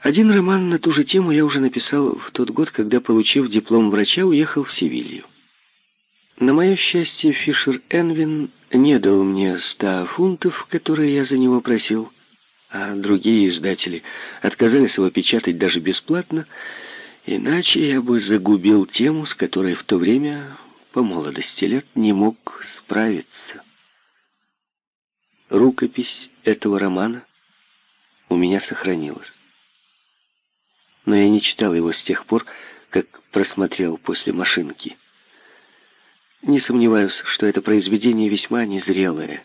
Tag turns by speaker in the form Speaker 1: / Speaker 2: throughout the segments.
Speaker 1: Один роман на ту же тему я уже написал в тот год, когда, получив диплом врача, уехал в Севилью. На мое счастье, Фишер Энвин не дал мне ста фунтов, которые я за него просил, а другие издатели отказались его печатать даже бесплатно, иначе я бы загубил тему, с которой в то время, по молодости лет, не мог справиться. Рукопись этого романа у меня сохранилась. Но я не читал его с тех пор, как просмотрел после машинки. Не сомневаюсь, что это произведение весьма незрелое.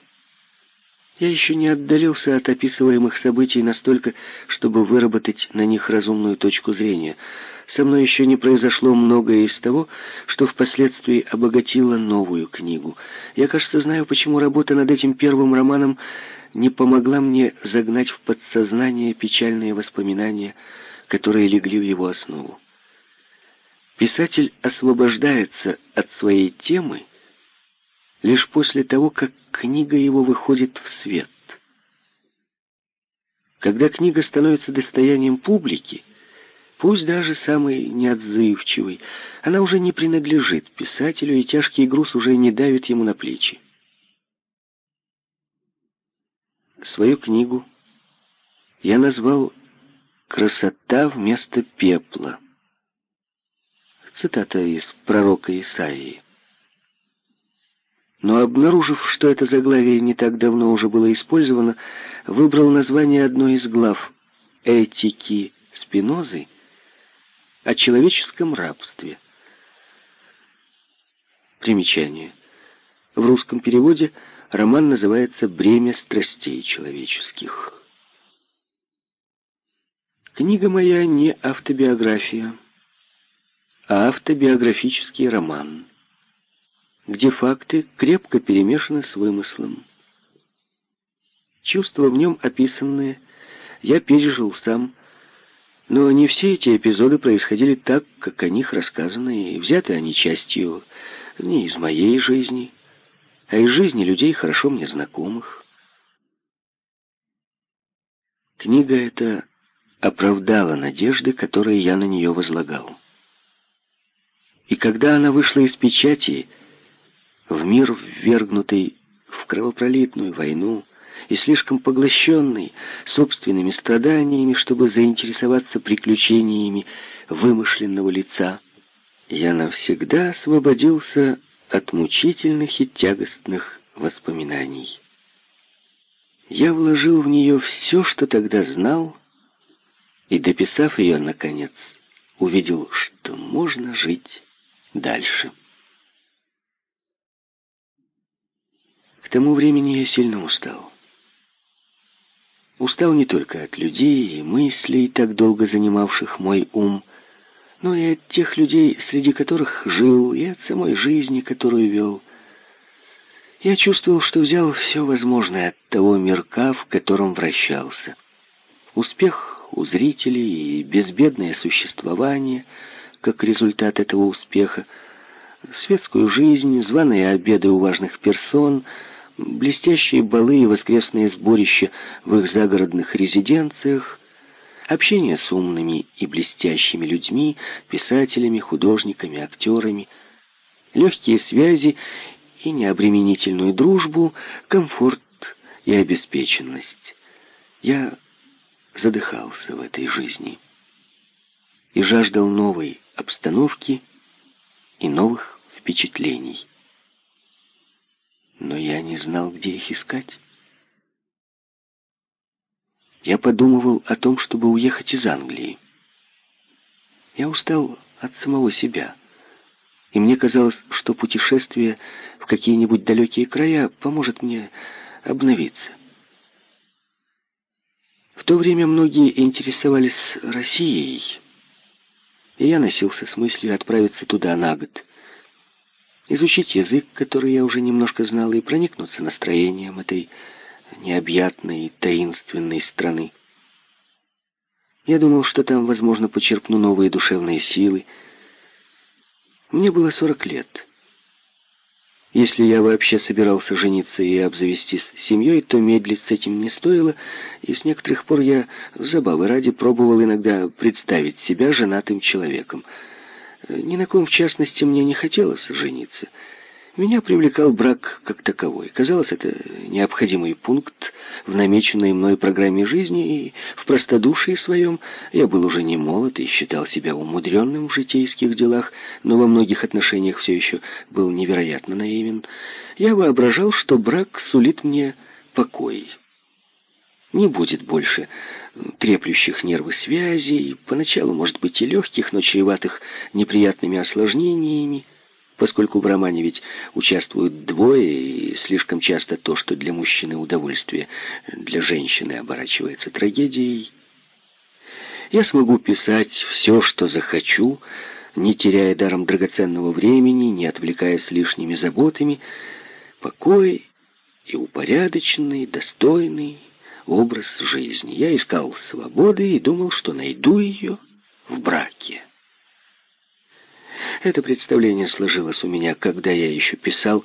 Speaker 1: Я еще не отдалился от описываемых событий настолько, чтобы выработать на них разумную точку зрения. Со мной еще не произошло многое из того, что впоследствии обогатило новую книгу. Я, кажется, знаю, почему работа над этим первым романом не помогла мне загнать в подсознание печальные воспоминания, которые легли в его основу. Писатель освобождается от своей темы лишь после того, как книга его выходит в свет. Когда книга становится достоянием публики, пусть даже самый неотзывчивый, она уже не принадлежит писателю, и тяжкий груз уже не давит ему на плечи. Свою книгу я назвал «Красота вместо пепла». Цитата из пророка Исаии. Но обнаружив, что это заглавие не так давно уже было использовано, выбрал название одной из глав «Этики Спинозы» о человеческом рабстве. Примечание. В русском переводе роман называется «Бремя страстей человеческих». Книга моя не автобиография а автобиографический роман, где факты крепко перемешаны с вымыслом. Чувства в нем описанные я пережил сам, но не все эти эпизоды происходили так, как о них рассказано, и взяты они частью не из моей жизни, а из жизни людей, хорошо мне знакомых. Книга эта оправдала надежды, которые я на нее возлагал. И когда она вышла из печати, в мир ввергнутый в кровопролитную войну и слишком поглощенный собственными страданиями, чтобы заинтересоваться приключениями вымышленного лица, я навсегда освободился от мучительных и тягостных воспоминаний. Я вложил в нее все, что тогда знал, и, дописав ее, наконец, увидел, что можно жить дальше. К тому времени я сильно устал. Устал не только от людей и мыслей, так долго занимавших мой ум, но и от тех людей, среди которых жил, и от самой жизни, которую вел. Я чувствовал, что взял все возможное от того мирка, в котором вращался. Успех у зрителей и безбедное существование — как результат этого успеха, светскую жизнь, званые обеды у важных персон, блестящие балы и воскресные сборища в их загородных резиденциях, общение с умными и блестящими людьми, писателями, художниками, актерами, легкие связи и необременительную дружбу, комфорт и обеспеченность. Я задыхался в этой жизни и жаждал новой обстановки и новых впечатлений. Но я не знал, где их искать. Я подумывал о том, чтобы уехать из Англии. Я устал от самого себя, и мне казалось, что путешествие в какие-нибудь далекие края поможет мне обновиться. То время многие интересовались Россией, и я носился с мыслью отправиться туда на год. Изучить язык, который я уже немножко знал, и проникнуться настроением этой необъятной таинственной страны. Я думал, что там, возможно, почерпну новые душевные силы. Мне было сорок лет. Если я вообще собирался жениться и обзавестись семьей, то медлить с этим не стоило, и с некоторых пор я в забавы ради пробовал иногда представить себя женатым человеком. Ни на ком, в частности, мне не хотелось жениться — меня привлекал брак как таковой. Казалось, это необходимый пункт в намеченной мной программе жизни, и в простодушии своем я был уже не молод и считал себя умудренным в житейских делах, но во многих отношениях все еще был невероятно наивен. Я воображал, что брак сулит мне покой. Не будет больше треплющих нервы связей, поначалу, может быть, и легких, но чреватых неприятными осложнениями поскольку в романе ведь участвуют двое, и слишком часто то, что для мужчины удовольствие, для женщины оборачивается трагедией. Я смогу писать все, что захочу, не теряя даром драгоценного времени, не отвлекаясь лишними заботами, покой и упорядоченный, достойный образ жизни. Я искал свободы и думал, что найду ее в браке. Это представление сложилось у меня, когда я еще писал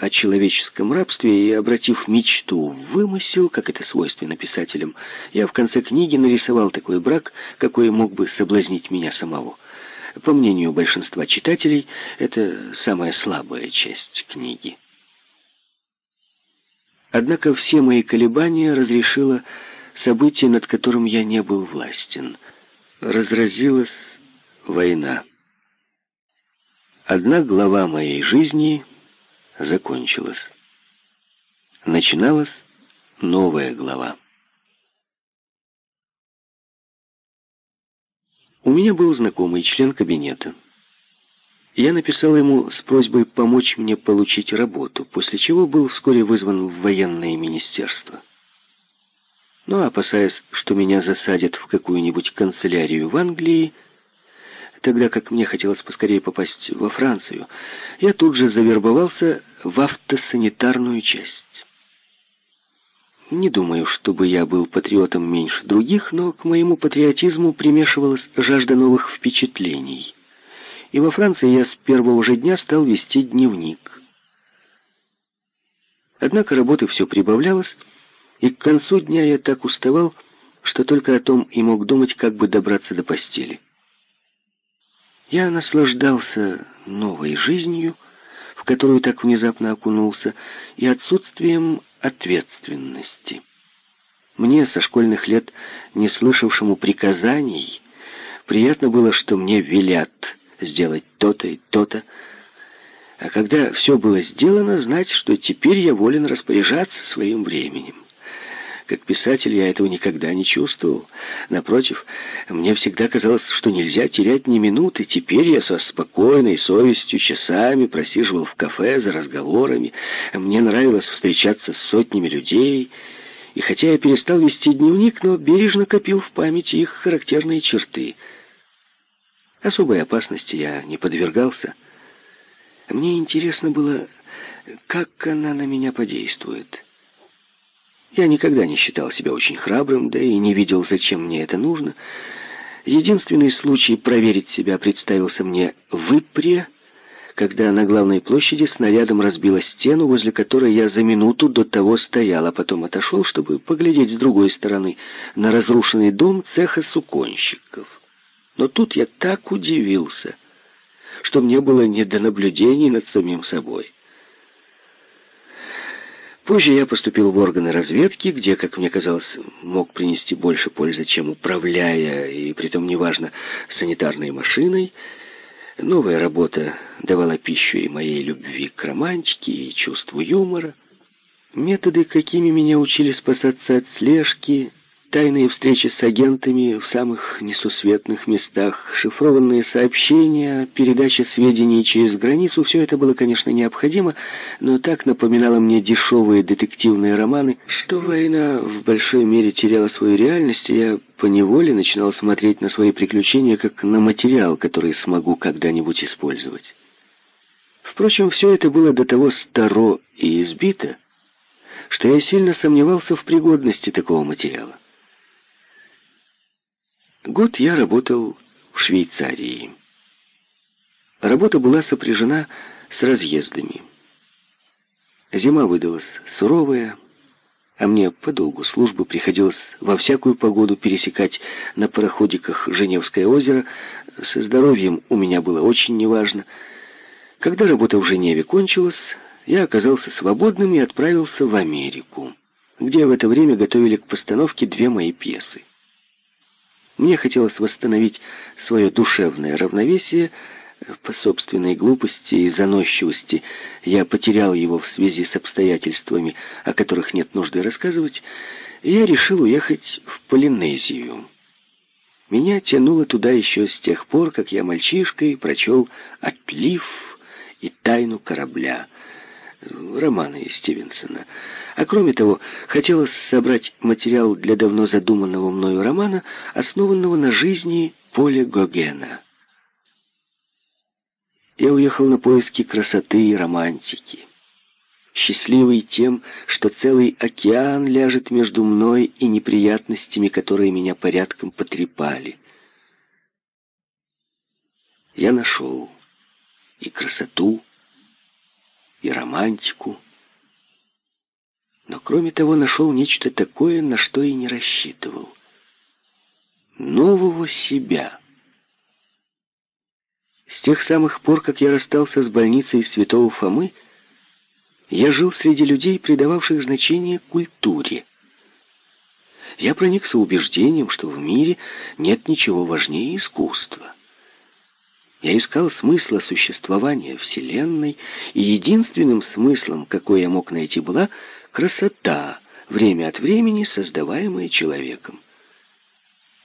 Speaker 1: о человеческом рабстве, и, обратив мечту в вымысел, как это свойственно писателям, я в конце книги нарисовал такой брак, какой мог бы соблазнить меня самого. По мнению большинства читателей, это самая слабая часть книги. Однако все мои колебания разрешило событие, над которым я не был властен. Разразилась война. Одна глава моей жизни закончилась. Начиналась новая глава. У меня был знакомый член кабинета. Я написал ему с просьбой помочь мне получить работу, после чего был вскоре вызван в военное министерство. Но, опасаясь, что меня засадят в какую-нибудь канцелярию в Англии, тогда как мне хотелось поскорее попасть во Францию, я тут же завербовался в автосанитарную часть. Не думаю, чтобы я был патриотом меньше других, но к моему патриотизму примешивалась жажда новых впечатлений. И во Франции я с первого же дня стал вести дневник. Однако работы все прибавлялось, и к концу дня я так уставал, что только о том и мог думать, как бы добраться до постели. Я наслаждался новой жизнью, в которую так внезапно окунулся, и отсутствием ответственности. Мне, со школьных лет не слышавшему приказаний, приятно было, что мне велят сделать то-то и то-то, а когда все было сделано, знать, что теперь я волен распоряжаться своим временем. Как писатель я этого никогда не чувствовал. Напротив, мне всегда казалось, что нельзя терять ни минуты. Теперь я со спокойной совестью часами просиживал в кафе за разговорами. Мне нравилось встречаться с сотнями людей. И хотя я перестал вести дневник, но бережно копил в памяти их характерные черты. Особой опасности я не подвергался. Мне интересно было, как она на меня подействует. Я никогда не считал себя очень храбрым, да и не видел, зачем мне это нужно. Единственный случай проверить себя представился мне в Ипре, когда на главной площади снарядом разбила стену, возле которой я за минуту до того стоял, а потом отошел, чтобы поглядеть с другой стороны на разрушенный дом цеха суконщиков. Но тут я так удивился, что мне было не до наблюдений над самим собой. Позже я поступил в органы разведки, где, как мне казалось, мог принести больше пользы, чем управляя, и притом неважно, санитарной машиной. Новая работа давала пищу и моей любви к романтике, и чувству юмора. Методы, какими меня учили спасаться от слежки, Тайные встречи с агентами в самых несусветных местах, шифрованные сообщения, передача сведений через границу — все это было, конечно, необходимо, но так напоминало мне дешевые детективные романы, что война в большой мере теряла свою реальность, и я поневоле начинал смотреть на свои приключения как на материал, который смогу когда-нибудь использовать. Впрочем, все это было до того старо и избито, что я сильно сомневался в пригодности такого материала. Год я работал в Швейцарии. Работа была сопряжена с разъездами. Зима выдалась суровая, а мне по долгу службы приходилось во всякую погоду пересекать на пароходиках Женевское озеро. Со здоровьем у меня было очень неважно. Когда работа в Женеве кончилась, я оказался свободным и отправился в Америку, где в это время готовили к постановке две мои пьесы. Мне хотелось восстановить свое душевное равновесие, по собственной глупости и заносчивости. Я потерял его в связи с обстоятельствами, о которых нет нужды рассказывать, и я решил уехать в Полинезию. Меня тянуло туда еще с тех пор, как я мальчишкой прочел «Отлив» и «Тайну корабля» романы Стивенсона. А кроме того, хотелось собрать материал для давно задуманного мною романа, основанного на жизни Поля Гогена. Я уехал на поиски красоты и романтики. Счастливый тем, что целый океан ляжет между мной и неприятностями, которые меня порядком потрепали. Я нашел и красоту, и романтику, но кроме того нашел нечто такое, на что и не рассчитывал. Нового себя — с тех самых пор, как я расстался с больницей святого Фомы, я жил среди людей, придававших значение культуре. Я проникся убеждением, что в мире нет ничего важнее искусства. Я искал смысла существования Вселенной, и единственным смыслом, какой я мог найти, была красота, время от времени создаваемая человеком.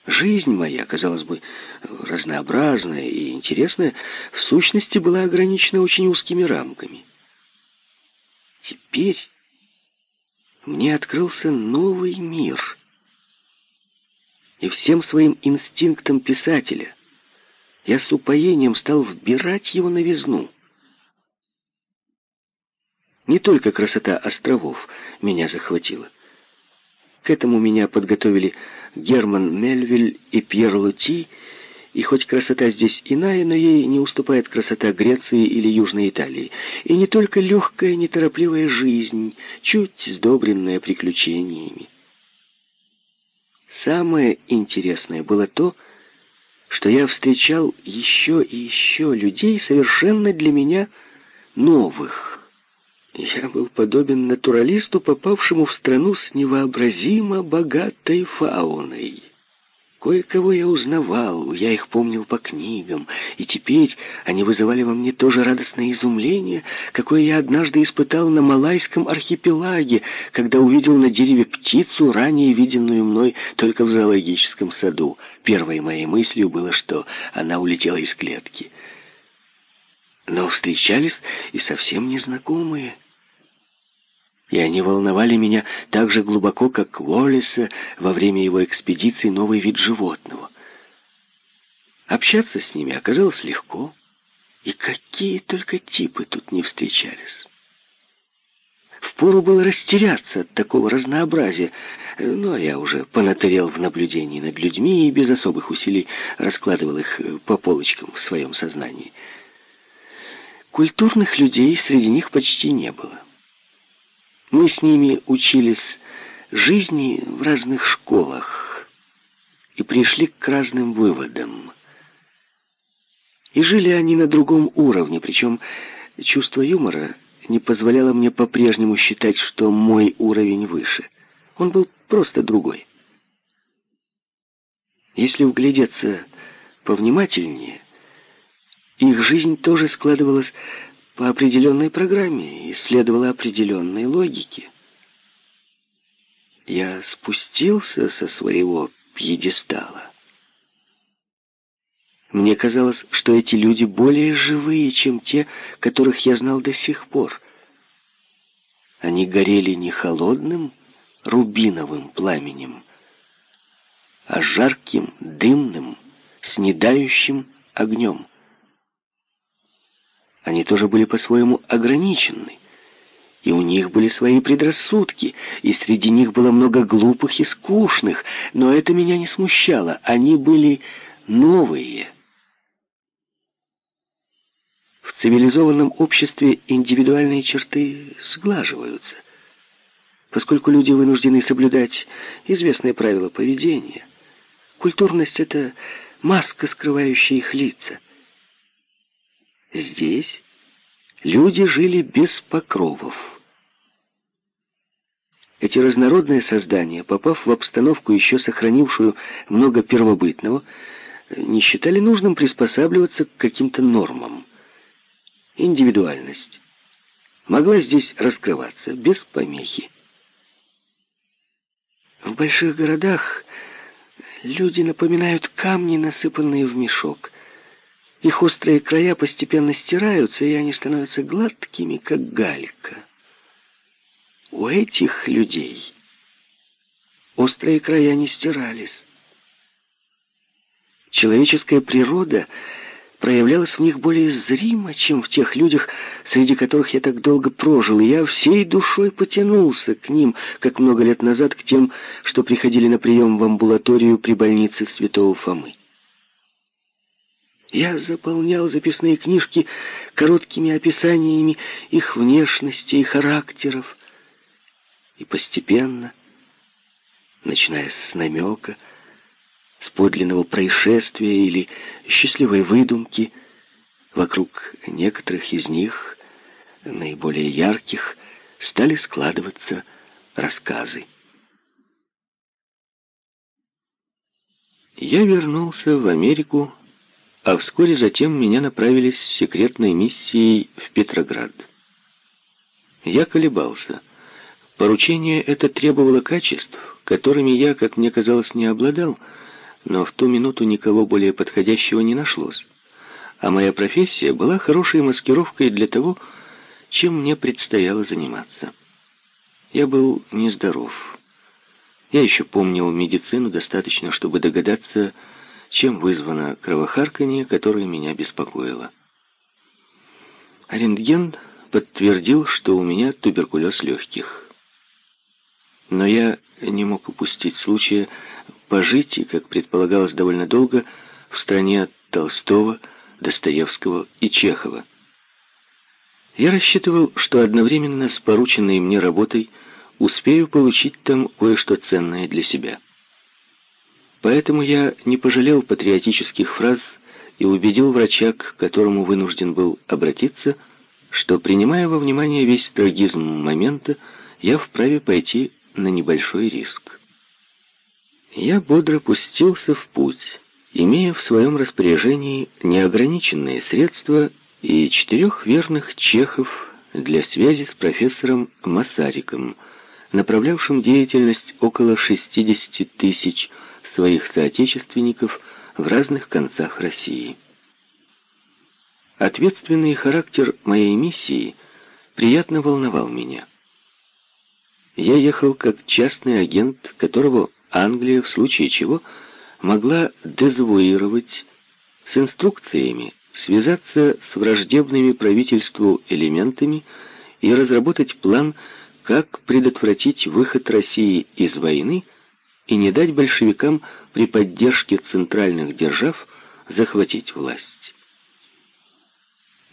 Speaker 1: Жизнь моя, казалось бы, разнообразная и интересная, в сущности была ограничена очень узкими рамками. Теперь мне открылся новый мир. И всем своим инстинктом писателя я с упоением стал вбирать его новизну. Не только красота островов меня захватила. К этому меня подготовили Герман Мельвиль и Пьер Лути, и хоть красота здесь иная, но ей не уступает красота Греции или Южной Италии. И не только легкая, неторопливая жизнь, чуть сдобренная приключениями. Самое интересное было то, что я встречал еще и еще людей, совершенно для меня новых. Я был подобен натуралисту, попавшему в страну с невообразимо богатой фауной. Кое-кого я узнавал, я их помнил по книгам, и теперь они вызывали во мне то же радостное изумление, какое я однажды испытал на Малайском архипелаге, когда увидел на дереве птицу, ранее виденную мной только в зоологическом саду. Первой моей мыслью было, что она улетела из клетки. Но встречались и совсем незнакомые и они волновали меня так же глубоко, как Уоллиса во время его экспедиции «Новый вид животного». Общаться с ними оказалось легко, и какие только типы тут не встречались. Впору было растеряться от такого разнообразия, но я уже понатырел в наблюдении над людьми и без особых усилий раскладывал их по полочкам в своем сознании. Культурных людей среди них почти не было. Мы с ними учились жизни в разных школах и пришли к разным выводам. И жили они на другом уровне, причем чувство юмора не позволяло мне по-прежнему считать, что мой уровень выше. Он был просто другой. Если углядеться повнимательнее, их жизнь тоже складывалась по определенной программе и следовала определенной логике. Я спустился со своего пьедестала. Мне казалось, что эти люди более живые, чем те, которых я знал до сих пор. Они горели не холодным, рубиновым пламенем, а жарким, дымным, снедающим огнем. Они тоже были по-своему ограничены. И у них были свои предрассудки, и среди них было много глупых и скучных, но это меня не смущало. Они были новые. В цивилизованном обществе индивидуальные черты сглаживаются, поскольку люди вынуждены соблюдать известные правила поведения. Культурность — это маска, скрывающая их лица. Здесь люди жили без покровов. Эти разнородные создания, попав в обстановку, еще сохранившую много первобытного, не считали нужным приспосабливаться к каким-то нормам. Индивидуальность могла здесь раскрываться без помехи. В больших городах люди напоминают камни, насыпанные в мешок. Их острые края постепенно стираются, и они становятся гладкими, как галька. У этих людей острые края не стирались. Человеческая природа проявлялась в них более зримо, чем в тех людях, среди которых я так долго прожил, я всей душой потянулся к ним, как много лет назад к тем, что приходили на прием в амбулаторию при больнице святого Фомы. Я заполнял записные книжки короткими описаниями их внешности и характеров, и постепенно, начиная с намека, с подлинного происшествия или счастливой выдумки, вокруг некоторых из них, наиболее ярких, стали складываться рассказы. Я вернулся в Америку, а вскоре затем меня направили с секретной миссией в Петроград. Я колебался — Поручение это требовало качеств, которыми я, как мне казалось, не обладал, но в ту минуту никого более подходящего не нашлось. А моя профессия была хорошей маскировкой для того, чем мне предстояло заниматься. Я был нездоров. Я еще помнил медицину достаточно, чтобы догадаться, чем вызвано кровохарканье, которое меня беспокоило. Рентген подтвердил, что у меня туберкулез легких. Но я не мог упустить случая пожить, и, как предполагалось довольно долго, в стране от Толстого, Достоевского и Чехова. Я рассчитывал, что одновременно с порученной мне работой успею получить там кое-что ценное для себя. Поэтому я не пожалел патриотических фраз и убедил врача, к которому вынужден был обратиться, что, принимая во внимание весь трагизм момента, я вправе пойти на небольшой риск. Я бодро пустился в путь, имея в своем распоряжении неограниченные средства и четырех верных чехов для связи с профессором Масариком, направлявшим деятельность около 60 тысяч своих соотечественников в разных концах России. Ответственный характер моей миссии приятно волновал меня. Я ехал как частный агент, которого Англия, в случае чего, могла дезавуировать с инструкциями, связаться с враждебными правительству элементами и разработать план, как предотвратить выход России из войны и не дать большевикам при поддержке центральных держав захватить власть.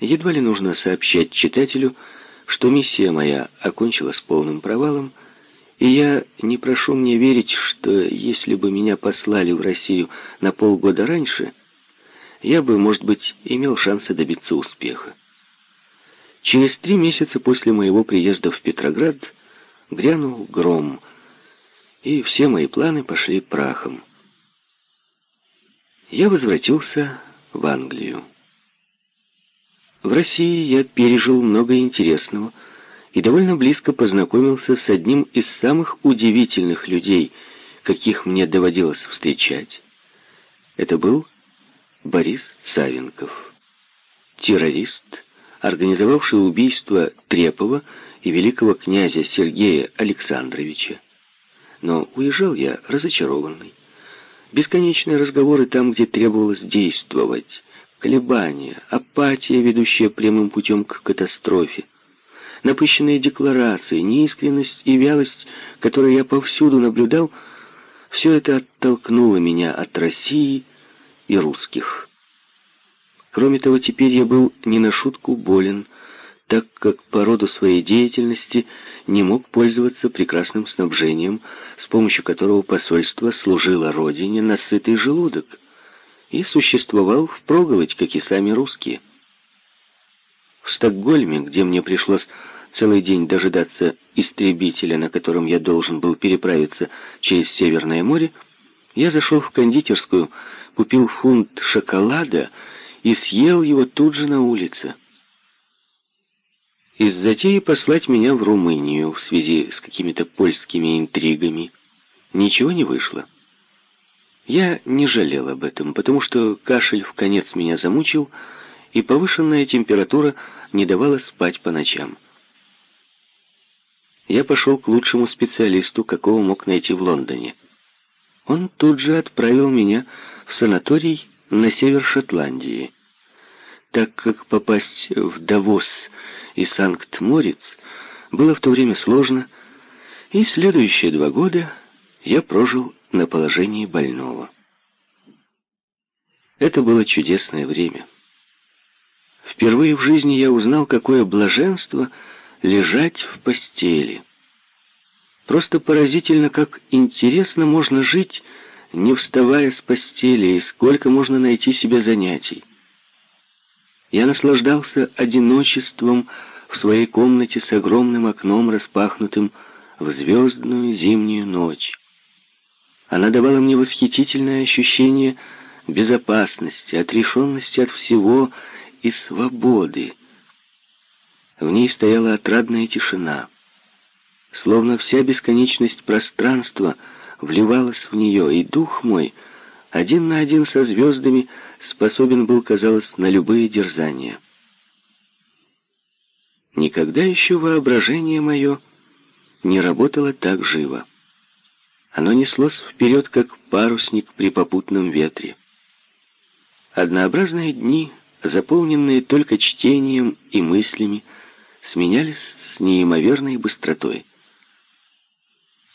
Speaker 1: Едва ли нужно сообщать читателю, что миссия моя окончилась полным провалом, и я не прошу мне верить, что если бы меня послали в Россию на полгода раньше, я бы, может быть, имел шансы добиться успеха. Через три месяца после моего приезда в Петроград грянул гром, и все мои планы пошли прахом. Я возвратился в Англию. В России я пережил много интересного и довольно близко познакомился с одним из самых удивительных людей, каких мне доводилось встречать. Это был Борис Савенков, террорист, организовавший убийство Трепова и великого князя Сергея Александровича. Но уезжал я разочарованный. Бесконечные разговоры там, где требовалось действовать, колебания, апатия, ведущая прямым путем к катастрофе, напыщенные декларации, неискренность и вялость, которые я повсюду наблюдал, все это оттолкнуло меня от России и русских. Кроме того, теперь я был не на шутку болен, так как по роду своей деятельности не мог пользоваться прекрасным снабжением, с помощью которого посольство служило родине на сытый желудок и существовал впроголодь, как и сами русские. В Стокгольме, где мне пришлось целый день дожидаться истребителя, на котором я должен был переправиться через Северное море, я зашел в кондитерскую, купил фунт шоколада и съел его тут же на улице. Из затеи послать меня в Румынию в связи с какими-то польскими интригами ничего не вышло. Я не жалел об этом, потому что кашель в конец меня замучил, и повышенная температура не давала спать по ночам. Я пошел к лучшему специалисту, какого мог найти в Лондоне. Он тут же отправил меня в санаторий на север Шотландии, так как попасть в Давос и Санкт-Мориц было в то время сложно, и следующие два года я прожил на положении больного. Это было чудесное время. Впервые в жизни я узнал, какое блаженство лежать в постели. Просто поразительно, как интересно можно жить, не вставая с постели, и сколько можно найти себе занятий. Я наслаждался одиночеством в своей комнате с огромным окном, распахнутым в звездную зимнюю ночь. Она давала мне восхитительное ощущение безопасности, отрешенности от всего и свободы. В ней стояла отрадная тишина. Словно вся бесконечность пространства вливалась в нее, и дух мой, один на один со звездами, способен был, казалось, на любые дерзания. Никогда еще воображение мое не работало так живо. Оно неслось вперед, как парусник при попутном ветре. Однообразные дни, заполненные только чтением и мыслями, сменялись с неимоверной быстротой.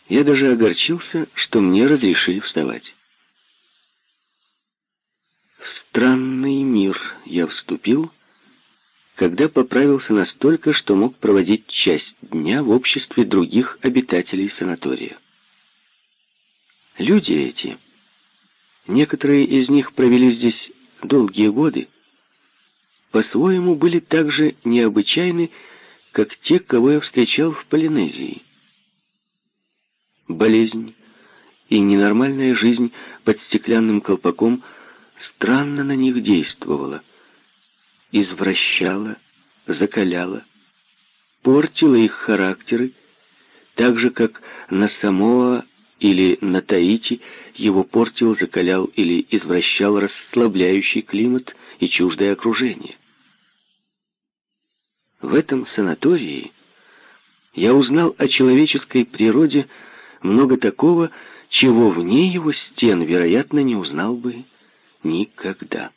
Speaker 1: Я даже огорчился, что мне разрешили вставать. В странный мир я вступил, когда поправился настолько, что мог проводить часть дня в обществе других обитателей санатория. Люди эти, некоторые из них провели здесь долгие годы, по-своему были так же необычайны, как те, кого я встречал в Полинезии болезнь и ненормальная жизнь под стеклянным колпаком странно на них действовала, извращала, закаляла, портила их характеры, так же, как на Самоа или на Таити его портил, закалял или извращал расслабляющий климат и чуждое окружение. В этом санатории я узнал о человеческой природе много такого, чего вне его стен, вероятно, не узнал бы никогда.